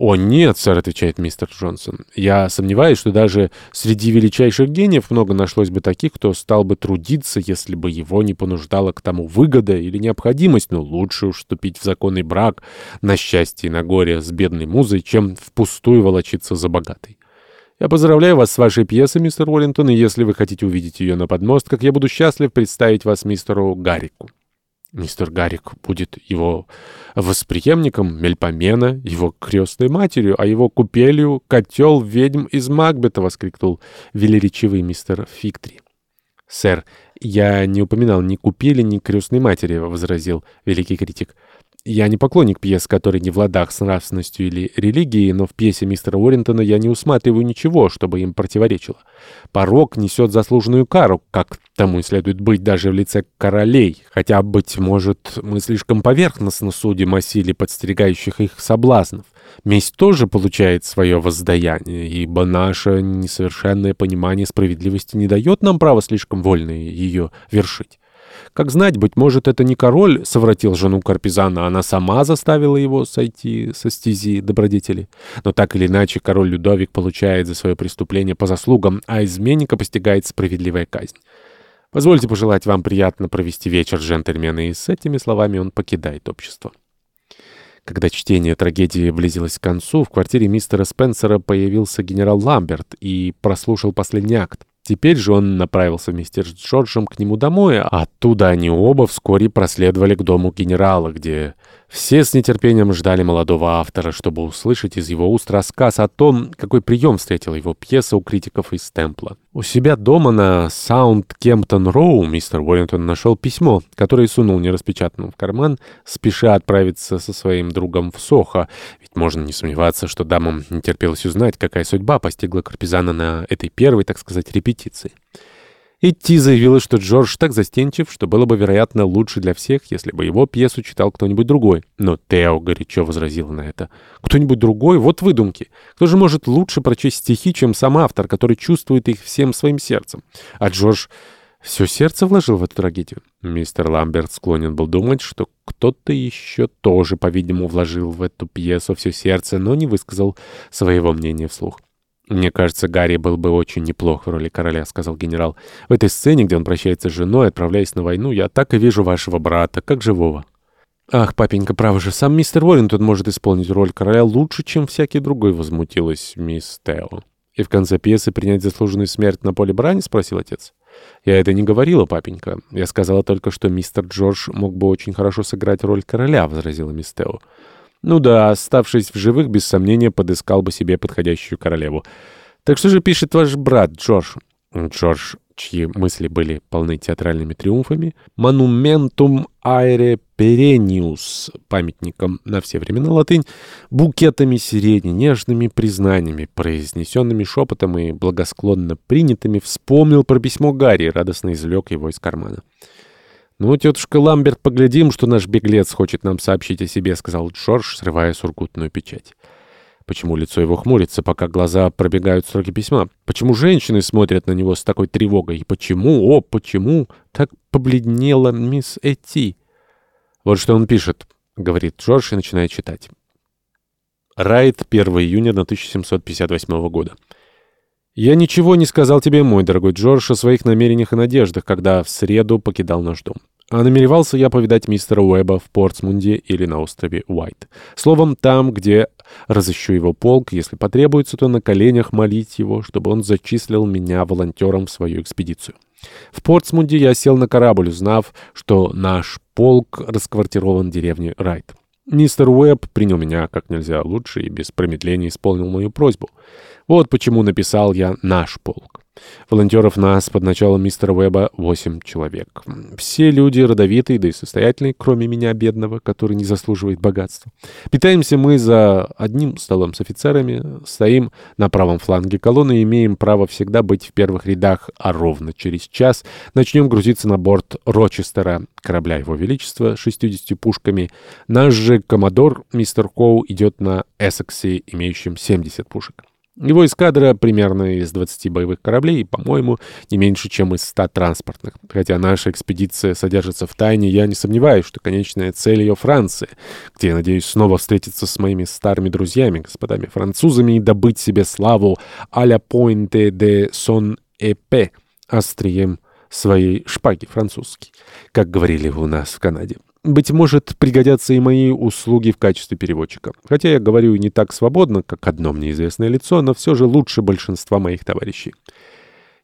«О, нет, сэр», — отвечает мистер Джонсон. «Я сомневаюсь, что даже среди величайших гениев много нашлось бы таких, кто стал бы трудиться, если бы его не понуждала к тому выгода или необходимость, но лучше уж вступить в законный брак на счастье и на горе с бедной музой, чем впустую волочиться за богатой. Я поздравляю вас с вашей пьесой, мистер Уоллинтон, и если вы хотите увидеть ее на подмостках, я буду счастлив представить вас мистеру Гаррику». Мистер Гарик будет его восприемником Мельпомена, его крестной матерью, а его купелью — котел ведьм из Макбета, — воскликнул велеречивый мистер Фиктри. — Сэр, я не упоминал ни купели, ни крестной матери, — возразил великий критик. Я не поклонник пьес, которые не в ладах с нравственностью или религией, но в пьесе мистера Уоррентона я не усматриваю ничего, чтобы им противоречило. Порок несет заслуженную кару, как тому и следует быть даже в лице королей, хотя, быть может, мы слишком поверхностно судим о силе подстерегающих их соблазнов. Месть тоже получает свое воздаяние, ибо наше несовершенное понимание справедливости не дает нам права слишком вольно ее вершить. Как знать, быть может, это не король совратил жену Карпизана, она сама заставила его сойти со стези добродетели. Но так или иначе, король Людовик получает за свое преступление по заслугам, а изменника постигает справедливая казнь. Позвольте пожелать вам приятно провести вечер, джентльмены, и с этими словами он покидает общество. Когда чтение трагедии близилось к концу, в квартире мистера Спенсера появился генерал Ламберт и прослушал последний акт. Теперь же он направился вместе с Джорджем к нему домой, а оттуда они оба вскоре проследовали к дому генерала, где все с нетерпением ждали молодого автора, чтобы услышать из его уст рассказ о том, какой прием встретила его пьеса у критиков из Темпла. У себя дома на Саунд-Кемптон-Роу мистер Уоррингтон нашел письмо, которое сунул нераспечатанным в карман, спеша отправиться со своим другом в Сохо, ведь можно не сомневаться, что дамам не терпелось узнать, какая судьба постигла Карпизана на этой первой, так сказать, репетиции. Идти заявила, что Джордж так застенчив, что было бы, вероятно, лучше для всех, если бы его пьесу читал кто-нибудь другой. Но Тео горячо возразил на это. Кто-нибудь другой? Вот выдумки. Кто же может лучше прочесть стихи, чем сам автор, который чувствует их всем своим сердцем? А Джордж все сердце вложил в эту трагедию. Мистер Ламберт склонен был думать, что кто-то еще тоже, по-видимому, вложил в эту пьесу все сердце, но не высказал своего мнения вслух. «Мне кажется, Гарри был бы очень неплох в роли короля», — сказал генерал. «В этой сцене, где он прощается с женой, отправляясь на войну, я так и вижу вашего брата, как живого». «Ах, папенька, право же, сам мистер Уоррингтон может исполнить роль короля лучше, чем всякий другой», — возмутилась мисс Тео. «И в конце пьесы принять заслуженную смерть на поле брани?» — спросил отец. «Я это не говорила, папенька. Я сказала только, что мистер Джордж мог бы очень хорошо сыграть роль короля», — возразила мисс Тео. Ну да, оставшись в живых, без сомнения, подыскал бы себе подходящую королеву. Так что же пишет ваш брат Джордж? Джордж, чьи мысли были полны театральными триумфами, «Монументум аэре перениус» памятником на все времена латынь, букетами сирени, нежными признаниями, произнесенными шепотом и благосклонно принятыми, вспомнил про письмо Гарри, радостно извлек его из кармана. «Ну, тетушка Ламберт, поглядим, что наш беглец хочет нам сообщить о себе», — сказал Джордж, срывая сургутную печать. Почему лицо его хмурится, пока глаза пробегают строки письма? Почему женщины смотрят на него с такой тревогой? И почему, о, почему так побледнела мисс Эти? Вот что он пишет, — говорит Джордж и начинает читать. Райт, 1 июня 1758 года. «Я ничего не сказал тебе, мой дорогой Джордж, о своих намерениях и надеждах, когда в среду покидал наш дом. А намеревался я повидать мистера Уэба в Портсмунде или на острове Уайт. Словом, там, где разыщу его полк, если потребуется, то на коленях молить его, чтобы он зачислил меня волонтером в свою экспедицию. В Портсмунде я сел на корабль, узнав, что наш полк расквартирован в деревне Райт. Мистер Уэбб принял меня как нельзя лучше и без промедления исполнил мою просьбу. Вот почему написал я «наш полк». Волонтеров нас под началом мистера Уэба восемь человек. Все люди родовитые, да и состоятельные, кроме меня, бедного, который не заслуживает богатства. Питаемся мы за одним столом с офицерами, стоим на правом фланге колонны и имеем право всегда быть в первых рядах, а ровно через час начнем грузиться на борт Рочестера, корабля Его Величества, 60 пушками. Наш же коммодор, мистер Коу, идет на Эссексе, имеющем 70 пушек. Его эскадра примерно из 20 боевых кораблей и, по-моему, не меньше, чем из 100 транспортных. Хотя наша экспедиция содержится в тайне, я не сомневаюсь, что конечная цель ее Франция, где я надеюсь снова встретиться с моими старыми друзьями, господами французами, и добыть себе славу а-ля Пойнте де Сон Эпе, острием своей шпаги французский, как говорили у нас в Канаде. Быть может, пригодятся и мои услуги в качестве переводчика. Хотя я говорю не так свободно, как одно мне известное лицо, но все же лучше большинства моих товарищей.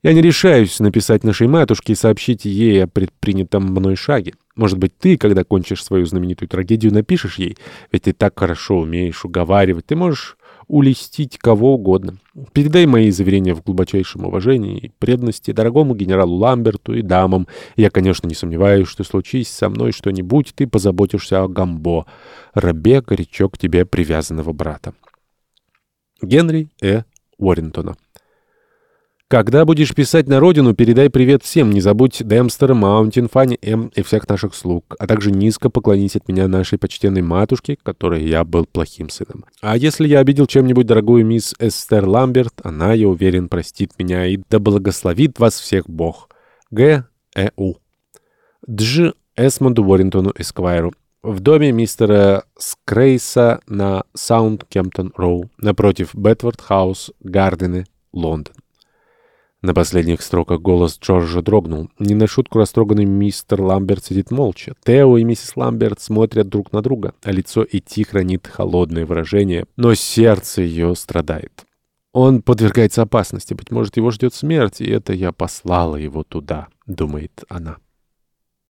Я не решаюсь написать нашей матушке и сообщить ей о предпринятом мной шаге. Может быть, ты, когда кончишь свою знаменитую трагедию, напишешь ей, ведь ты так хорошо умеешь уговаривать, ты можешь улестить кого угодно. Передай мои заверения в глубочайшем уважении и преданности дорогому генералу Ламберту и дамам. Я, конечно, не сомневаюсь, что случись со мной что-нибудь, ты позаботишься о Гамбо, рабе горячо к тебе привязанного брата. Генри Э. Уоррентона когда будешь писать на родину, передай привет всем. Не забудь Демстера, Маунтин, Фанни М. и всех наших слуг. А также низко поклонись от меня нашей почтенной матушке, которой я был плохим сыном. А если я обидел чем-нибудь дорогую мисс Эстер Ламберт, она, я уверен, простит меня и да благословит вас всех Бог. Г. Э. У. Дж. Эсмонду Уоррингтону Эсквайру. В доме мистера Скрейса на Саунд-Кемптон-Роу, напротив Бедфорд-Хаус, Гарденс, Лондон. На последних строках голос Джорджа дрогнул. Не на шутку растроганный мистер Ламберт сидит молча. Тео и миссис Ламберт смотрят друг на друга, а лицо Этти хранит холодное выражение, но сердце ее страдает. Он подвергается опасности, быть может, его ждет смерть, и это я послала его туда, думает она.